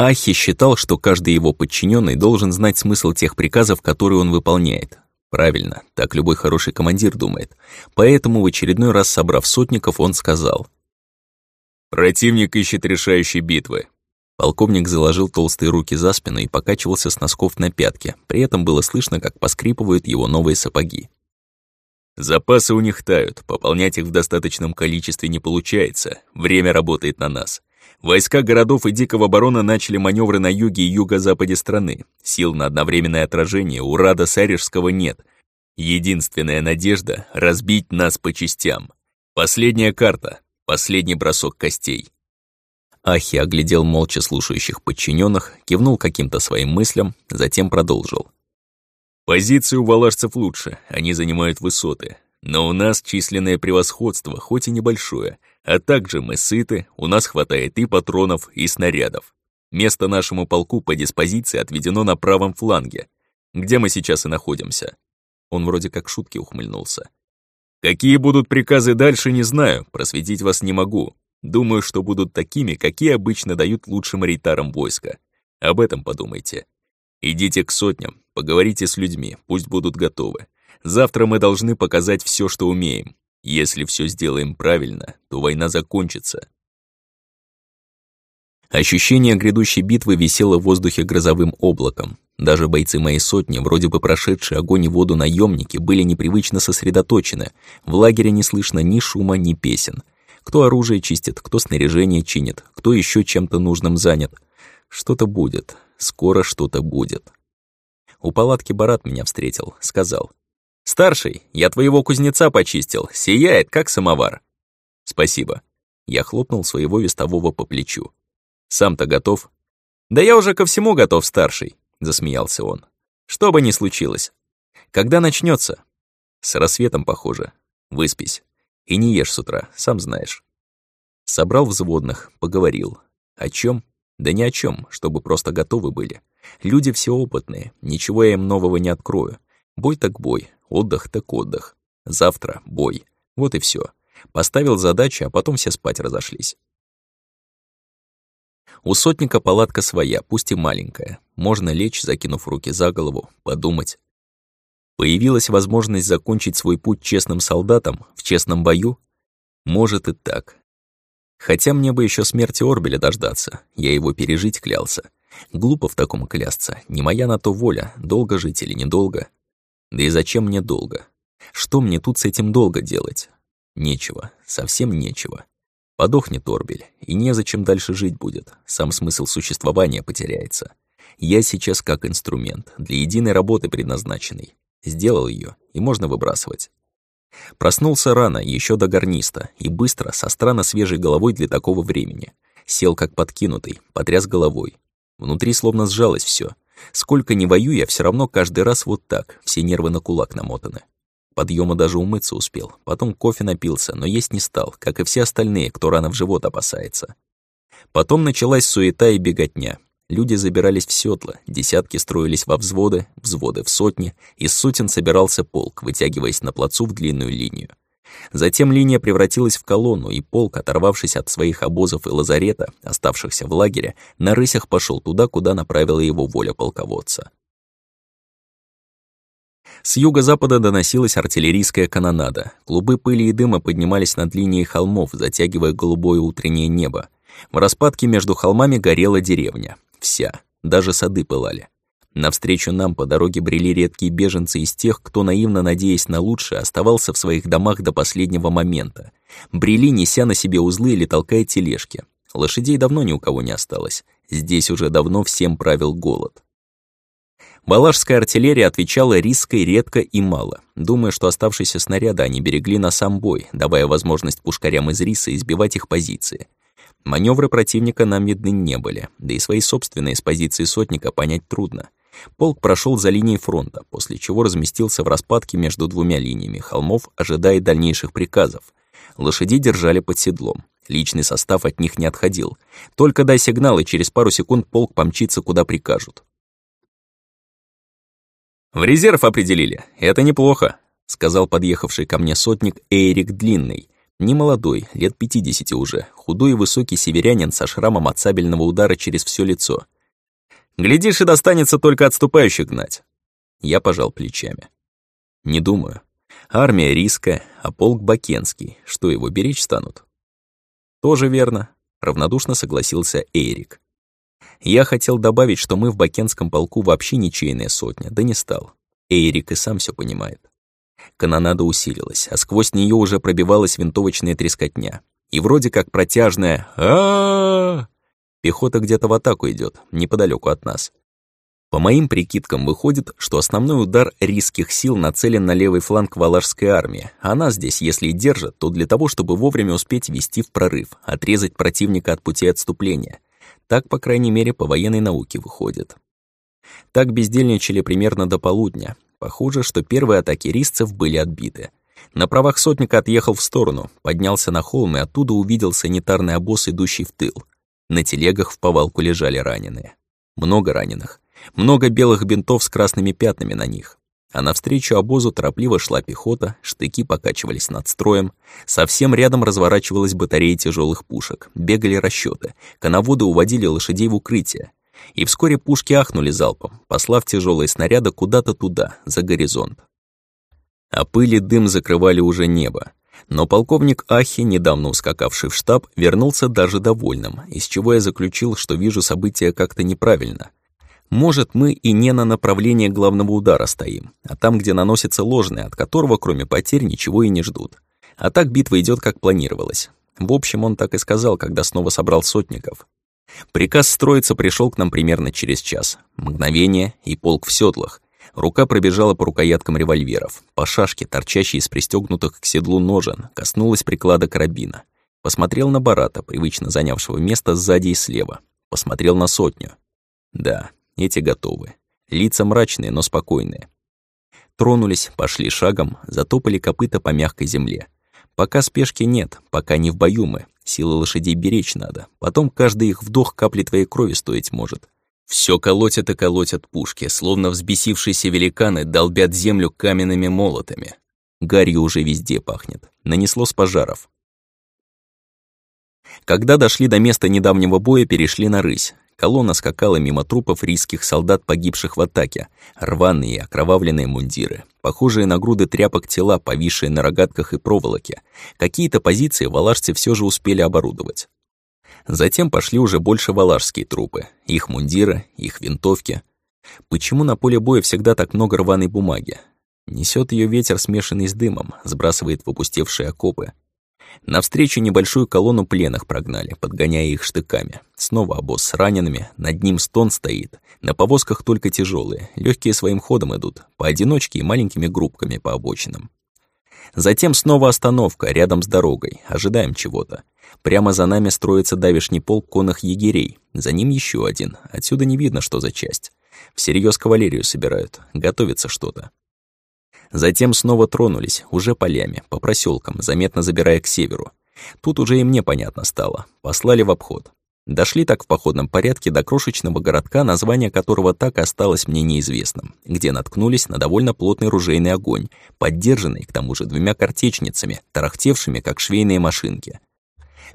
Ахи считал, что каждый его подчиненный должен знать смысл тех приказов, которые он выполняет. Правильно, так любой хороший командир думает. Поэтому в очередной раз собрав сотников, он сказал. «Противник ищет решающей битвы». Полковник заложил толстые руки за спину и покачивался с носков на пятки. При этом было слышно, как поскрипывают его новые сапоги. Запасы у них тают, пополнять их в достаточном количестве не получается. Время работает на нас. Войска городов и Дикого Барона начали маневры на юге и юго-западе страны. Сил на одновременное отражение у Рада Сарежского нет. Единственная надежда — разбить нас по частям. Последняя карта, последний бросок костей. Ахи оглядел молча слушающих подчиненных, кивнул каким-то своим мыслям, затем продолжил. «Позиции у валашцев лучше, они занимают высоты. Но у нас численное превосходство, хоть и небольшое, а также мы сыты, у нас хватает и патронов, и снарядов. Место нашему полку по диспозиции отведено на правом фланге, где мы сейчас и находимся. Он вроде как шутки ухмыльнулся. Какие будут приказы дальше, не знаю, просветить вас не могу. Думаю, что будут такими, какие обычно дают лучшим рейтарам войска. Об этом подумайте. Идите к сотням, поговорите с людьми, пусть будут готовы. Завтра мы должны показать все, что умеем. Если все сделаем правильно, то война закончится. Ощущение грядущей битвы висело в воздухе грозовым облаком. Даже бойцы моей сотни, вроде бы прошедшие огонь и воду наемники, были непривычно сосредоточены. В лагере не слышно ни шума, ни песен. Кто оружие чистит, кто снаряжение чинит, кто еще чем-то нужным занят. Что-то будет, скоро что-то будет. У палатки Барат меня встретил, сказал. «Старший, я твоего кузнеца почистил, сияет, как самовар». «Спасибо». Я хлопнул своего вестового по плечу. «Сам-то готов?» «Да я уже ко всему готов, старший», — засмеялся он. «Что бы ни случилось. Когда начнется? «С рассветом, похоже. Выспись. И не ешь с утра, сам знаешь». Собрал взводных, поговорил. О чем? Да ни о чем, чтобы просто готовы были. Люди все опытные, ничего я им нового не открою. Бой так бой, Отдых так отдых. Завтра бой. Вот и все. Поставил задачи, а потом все спать разошлись. У сотника палатка своя, пусть и маленькая. Можно лечь, закинув руки за голову, подумать. Появилась возможность закончить свой путь честным солдатом, в честном бою? Может и так. Хотя мне бы еще смерти Орбеля дождаться, я его пережить клялся. Глупо в таком клясться, не моя на то воля, долго жить или недолго. Да и зачем мне долго? Что мне тут с этим долго делать? Нечего, совсем нечего. Подохнет Орбель, и незачем дальше жить будет, сам смысл существования потеряется. Я сейчас как инструмент, для единой работы предназначенный. Сделал ее, и можно выбрасывать. Проснулся рано, еще до гарниста, и быстро, со странно свежей головой для такого времени. Сел как подкинутый, потряс головой. Внутри словно сжалось все, Сколько ни воюю, я все равно каждый раз вот так, все нервы на кулак намотаны. Подъема даже умыться успел, потом кофе напился, но есть не стал, как и все остальные, кто рано в живот опасается. Потом началась суета и беготня. Люди забирались в седла, десятки строились во взводы, взводы в сотни, из сотен собирался полк, вытягиваясь на плацу в длинную линию. Затем линия превратилась в колонну, и полк, оторвавшись от своих обозов и лазарета, оставшихся в лагере, на рысях пошел туда, куда направила его воля полководца. С юго-запада доносилась артиллерийская канонада. Клубы пыли и дыма поднимались над линией холмов, затягивая голубое утреннее небо. В распадке между холмами горела деревня. Вся. Даже сады пылали. Навстречу нам по дороге брели редкие беженцы из тех, кто, наивно надеясь на лучшее, оставался в своих домах до последнего момента. Брели, неся на себе узлы или толкая тележки. Лошадей давно ни у кого не осталось. Здесь уже давно всем правил голод. Балашская артиллерия отвечала риской редко и мало, думая, что оставшиеся снаряды они берегли на сам бой, давая возможность пушкарям из риса избивать их позиции. Маневры противника нам видны не были, да и свои собственные с позиции сотника понять трудно. Полк прошел за линией фронта, после чего разместился в распадке между двумя линиями холмов, ожидая дальнейших приказов. Лошади держали под седлом. Личный состав от них не отходил. Только дай сигнал, и через пару секунд полк помчится, куда прикажут. «В резерв определили. Это неплохо», — сказал подъехавший ко мне сотник Эрик Длинный. Не молодой, лет 50 уже, худой и высокий северянин со шрамом от сабельного удара через все лицо. Глядишь, и достанется только отступающих гнать. Я пожал плечами. Не думаю. Армия риска, а полк Бакенский. Что, его беречь станут? Тоже верно. Равнодушно согласился Эрик. Я хотел добавить, что мы в Бакенском полку вообще ничейная сотня, да не стал. Эрик и сам все понимает. Канонада усилилась, а сквозь нее уже пробивалась винтовочная трескотня. И вроде как протяжная а, Пехота где-то в атаку идет, неподалеку от нас. По моим прикидкам выходит, что основной удар рисских сил нацелен на левый фланг Валашской армии. Она здесь, если и держит, то для того, чтобы вовремя успеть вести в прорыв, отрезать противника от пути отступления. Так, по крайней мере, по военной науке выходит. Так бездельничали примерно до полудня. Похоже, что первые атаки рисцев были отбиты. На правах сотника отъехал в сторону, поднялся на холм и оттуда увидел санитарный обоз, идущий в тыл. На телегах в повалку лежали раненые. Много раненых. Много белых бинтов с красными пятнами на них. А навстречу обозу торопливо шла пехота, штыки покачивались над строем. Совсем рядом разворачивалась батарея тяжелых пушек. Бегали расчеты. Коноводы уводили лошадей в укрытие. И вскоре пушки ахнули залпом, послав тяжелые снаряды куда-то туда, за горизонт. А пыли дым закрывали уже небо. Но полковник Ахи, недавно ускакавший в штаб, вернулся даже довольным, из чего я заключил, что вижу события как-то неправильно. Может, мы и не на направлении главного удара стоим, а там, где наносится ложное, от которого, кроме потерь, ничего и не ждут. А так битва идет, как планировалось. В общем, он так и сказал, когда снова собрал сотников. Приказ строиться пришел к нам примерно через час. Мгновение, и полк в седлах. Рука пробежала по рукояткам револьверов, по шашке, торчащей из пристегнутых к седлу ножен, коснулась приклада карабина. Посмотрел на Барата, привычно занявшего место сзади и слева. Посмотрел на сотню. Да, эти готовы. Лица мрачные, но спокойные. Тронулись, пошли шагом, затопали копыта по мягкой земле. Пока спешки нет, пока не в бою мы. Силы лошадей беречь надо. Потом каждый их вдох капли твоей крови стоить может. Все колотят и колотят пушки, словно взбесившиеся великаны долбят землю каменными молотами. Гарью уже везде пахнет. Нанесло с пожаров. Когда дошли до места недавнего боя, перешли на рысь. Колонна скакала мимо трупов рийских солдат, погибших в атаке. Рваные окровавленные мундиры. Похожие на груды тряпок тела, повисшие на рогатках и проволоке. Какие-то позиции валашцы все же успели оборудовать. Затем пошли уже больше валашские трупы. Их мундиры, их винтовки. Почему на поле боя всегда так много рваной бумаги? Несет ее ветер, смешанный с дымом, сбрасывает в опустевшие окопы. Навстречу небольшую колонну пленных прогнали, подгоняя их штыками. Снова обоз с ранеными, над ним стон стоит. На повозках только тяжелые, легкие своим ходом идут, поодиночке и маленькими группками по обочинам. Затем снова остановка, рядом с дорогой, ожидаем чего-то. Прямо за нами строится давишний полк конных егерей, за ним еще один, отсюда не видно, что за часть. Всерьез кавалерию собирают, готовится что-то. Затем снова тронулись, уже полями, по проселкам, заметно забирая к северу. Тут уже и мне понятно стало. Послали в обход. Дошли так в походном порядке до крошечного городка, название которого так и осталось мне неизвестным, где наткнулись на довольно плотный ружейный огонь, поддержанный, к тому же, двумя картечницами, тарахтевшими, как швейные машинки.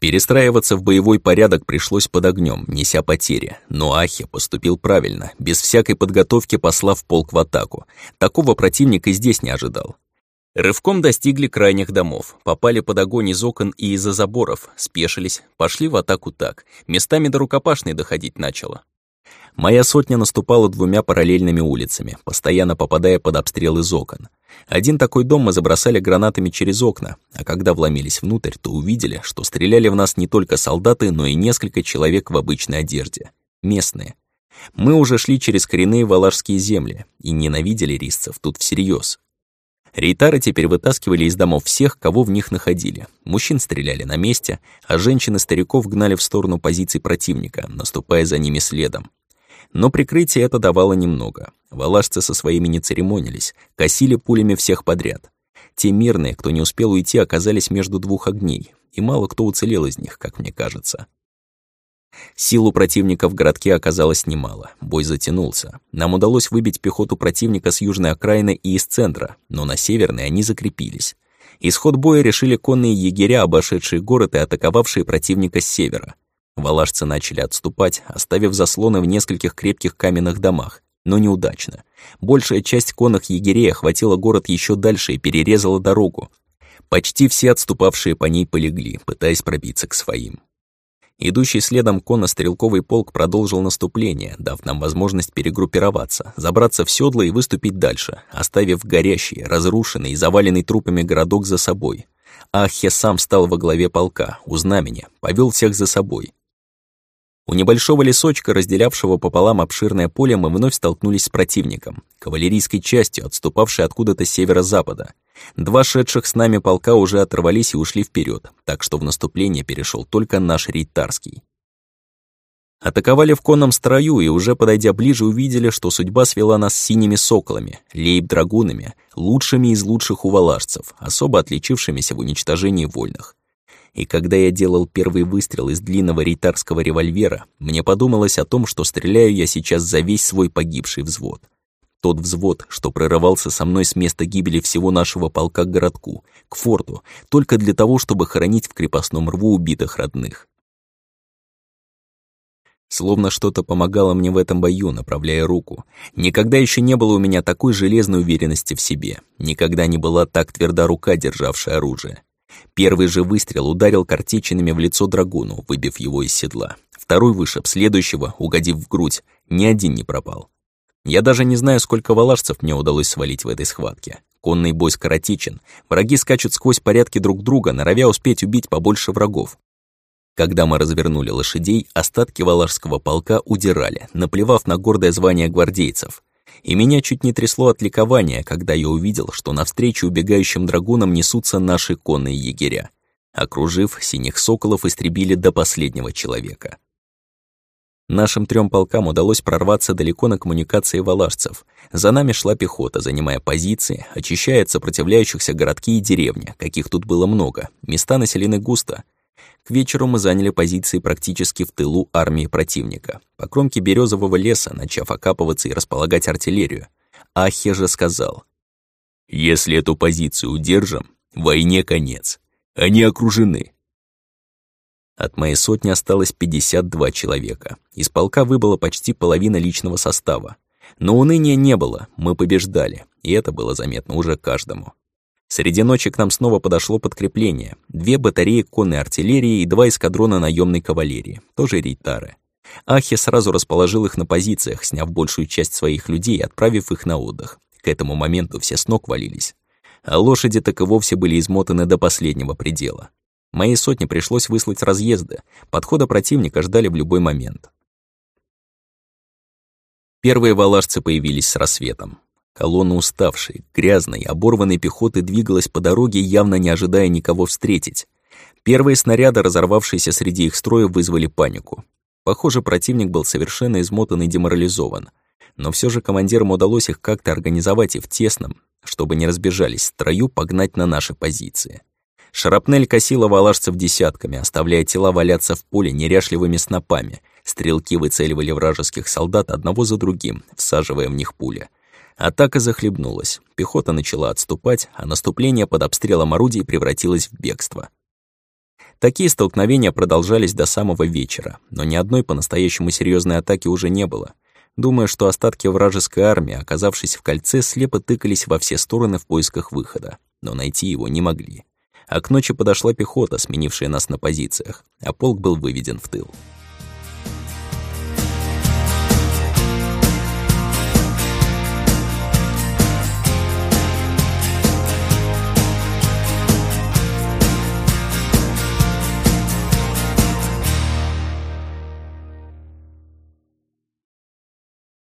Перестраиваться в боевой порядок пришлось под огнем, неся потери. Но Ахи поступил правильно, без всякой подготовки послав полк в атаку. Такого противника здесь не ожидал. Рывком достигли крайних домов, попали под огонь из окон и из-за заборов, спешились, пошли в атаку так, местами до рукопашной доходить начало. Моя сотня наступала двумя параллельными улицами, постоянно попадая под обстрел из окон. Один такой дом мы забросали гранатами через окна, а когда вломились внутрь, то увидели, что стреляли в нас не только солдаты, но и несколько человек в обычной одежде. Местные. Мы уже шли через коренные валашские земли и ненавидели рисцев тут всерьез. Рейтары теперь вытаскивали из домов всех, кого в них находили. Мужчин стреляли на месте, а женщин и стариков гнали в сторону позиций противника, наступая за ними следом. Но прикрытие это давало немного. Валашцы со своими не церемонились, косили пулями всех подряд. Те мирные, кто не успел уйти, оказались между двух огней, и мало кто уцелел из них, как мне кажется. Сил у противника в городке оказалось немало, бой затянулся. Нам удалось выбить пехоту противника с южной окраины и из центра, но на северной они закрепились. Исход боя решили конные егеря, обошедшие город и атаковавшие противника с севера. Валашцы начали отступать, оставив заслоны в нескольких крепких каменных домах, но неудачно. Большая часть конных егерей охватила город еще дальше и перерезала дорогу. Почти все отступавшие по ней полегли, пытаясь пробиться к своим. Идущий следом конно-стрелковый полк продолжил наступление, дав нам возможность перегруппироваться, забраться в седло и выступить дальше, оставив горящий, разрушенный и заваленный трупами городок за собой. Ахе сам стал во главе полка, у знамени, повел всех за собой. У небольшого лесочка, разделявшего пополам обширное поле, мы вновь столкнулись с противником, кавалерийской частью, отступавшей откуда-то с северо-запада. Два шедших с нами полка уже оторвались и ушли вперед, так что в наступление перешел только наш рейтарский. Атаковали в конном строю и уже подойдя ближе увидели, что судьба свела нас с синими соколами, лейб-драгунами, лучшими из лучших увалажцев, особо отличившимися в уничтожении вольных. И когда я делал первый выстрел из длинного рейтарского револьвера, мне подумалось о том, что стреляю я сейчас за весь свой погибший взвод. Тот взвод, что прорывался со мной с места гибели всего нашего полка к городку, к форту, только для того, чтобы хоронить в крепостном рву убитых родных. Словно что-то помогало мне в этом бою, направляя руку. Никогда еще не было у меня такой железной уверенности в себе. Никогда не была так тверда рука, державшая оружие. Первый же выстрел ударил картечинами в лицо драгуну, выбив его из седла. Второй вышиб следующего, угодив в грудь. Ни один не пропал. Я даже не знаю, сколько валашцев мне удалось свалить в этой схватке. Конный бой скоротечен. Враги скачут сквозь порядки друг друга, норовя успеть убить побольше врагов. Когда мы развернули лошадей, остатки валашского полка удирали, наплевав на гордое звание гвардейцев и меня чуть не трясло от ликования, когда я увидел, что навстречу убегающим драгунам несутся наши конные егеря. Окружив, синих соколов истребили до последнего человека. Нашим трем полкам удалось прорваться далеко на коммуникации валашцев. За нами шла пехота, занимая позиции, очищая от сопротивляющихся городки и деревни, каких тут было много, места населены густо — к вечеру мы заняли позиции практически в тылу армии противника, по кромке березового леса, начав окапываться и располагать артиллерию. Ахе же сказал, «Если эту позицию удержим, войне конец. Они окружены». От моей сотни осталось 52 человека. Из полка выбыло почти половина личного состава. Но уныния не было, мы побеждали, и это было заметно уже каждому. Среди ночи к нам снова подошло подкрепление. Две батареи конной артиллерии и два эскадрона наемной кавалерии, тоже рейтары. Ахи сразу расположил их на позициях, сняв большую часть своих людей и отправив их на отдых. К этому моменту все с ног валились. А лошади так и вовсе были измотаны до последнего предела. Моей сотне пришлось выслать разъезды. Подхода противника ждали в любой момент. Первые валашцы появились с рассветом. Колонна уставшей, грязной, оборванной пехоты двигалась по дороге, явно не ожидая никого встретить. Первые снаряды, разорвавшиеся среди их строя, вызвали панику. Похоже, противник был совершенно измотан и деморализован. Но все же командирам удалось их как-то организовать и в тесном, чтобы не разбежались, строю погнать на наши позиции. Шарапнель косила валашцев десятками, оставляя тела валяться в поле неряшливыми снопами. Стрелки выцеливали вражеских солдат одного за другим, всаживая в них пули. Атака захлебнулась, пехота начала отступать, а наступление под обстрелом орудий превратилось в бегство. Такие столкновения продолжались до самого вечера, но ни одной по-настоящему серьезной атаки уже не было. Думаю, что остатки вражеской армии, оказавшись в кольце, слепо тыкались во все стороны в поисках выхода, но найти его не могли. А к ночи подошла пехота, сменившая нас на позициях, а полк был выведен в тыл.